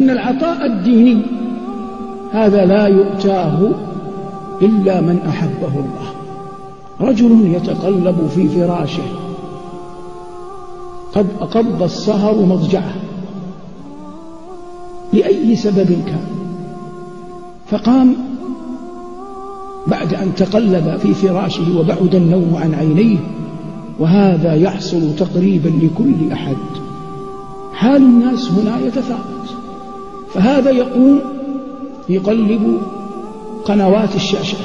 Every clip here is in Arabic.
أن العطاء الديني هذا لا يؤتاه إلا من أحبه الله. رجل يتقلب في فراشه. قد أقض السهر مضجعه. لأي سبب كان. فقام بعد أن تقلب في فراشه وبعد النوم عن عينيه. وهذا يحصل تقريبا لكل أحد. حال الناس هنا يتفاوت. فهذا يقوم يقلب قنوات الشاشات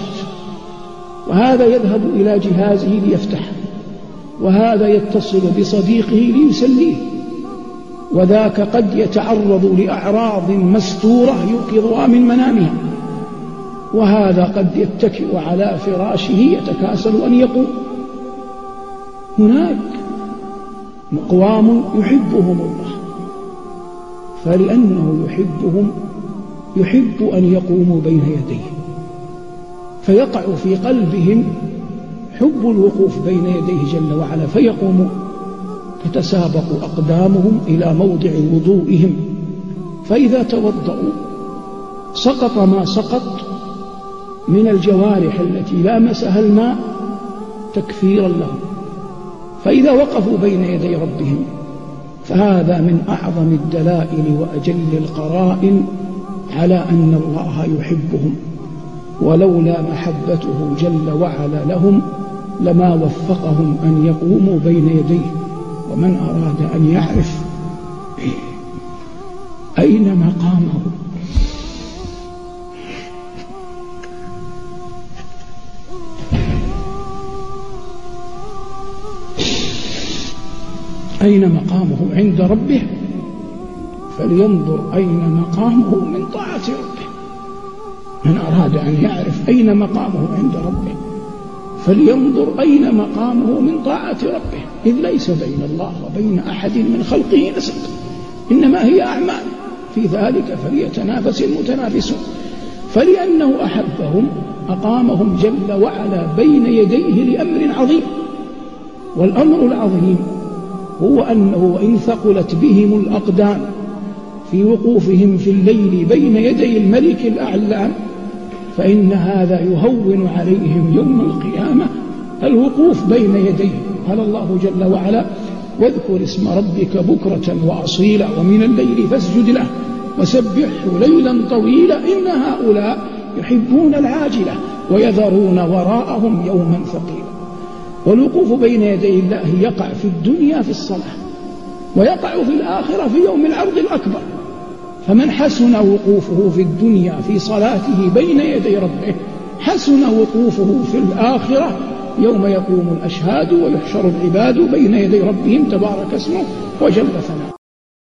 وهذا يذهب إلى جهازه ليفتح وهذا يتصل بصديقه ليسليه وذاك قد يتعرض لأعراض مستورة يوقظها من منامها وهذا قد يتكئ على فراشه يتكاسل أن يقوم. هناك أقوام يحبهم الله. فلأنه يحبهم يحب أن يقوموا بين يديه. فيقع في قلبهم حب الوقوف بين يديه جل وعلا فيقومون تتسابق أقدامهم إلى موضع وضوئهم. فإذا توضأوا سقط ما سقط من الجوارح التي لامسها الماء تكفيرا لهم. فإذا وقفوا بين يدي ربهم فهذا من أعظم الدلائل وأجل القرائن على أن الله يحبهم ولولا محبته جل وعلا لهم لما وفقهم أن يقوموا بين يديه ومن أراد أن يعرف أين مقامه. أين مقامه عند ربه؟ فلينظر أين مقامه من طاعة ربه. من أراد أن يعرف أين مقامه عند ربه. فلينظر أين مقامه من طاعة ربه. إذ ليس بين الله وبين أحد من خلقه نسب إنما هي أعمال. في ذلك فليتنافس المتنافسون. فلأنه أحبهم أقامهم جل وعلا بين يديه لأمر عظيم. والأمر العظيم هو أنه وإن ثقلت بهم الأقدام في وقوفهم في الليل بين يدي الملك الأعلام فإن هذا يهون عليهم يوم القيامة الوقوف بين يديه قال الله جل وعلا واذكر اسم ربك بكرة وأصيلا ومن الليل فاسجد له وسبحه ليلا طويلا إن هؤلاء يحبون العاجلة ويذرون وراءهم يوما ثقيلا. والوقوف بين يدي الله يقع في الدنيا في الصلاة ويقع في الآخرة في يوم العرض الأكبر. فمن حسن وقوفه في الدنيا في صلاته بين يدي ربه حسن وقوفه في الآخرة يوم يقوم الأشهاد ويحشر العباد بين يدي ربهم تبارك اسمه وجل ثناؤه.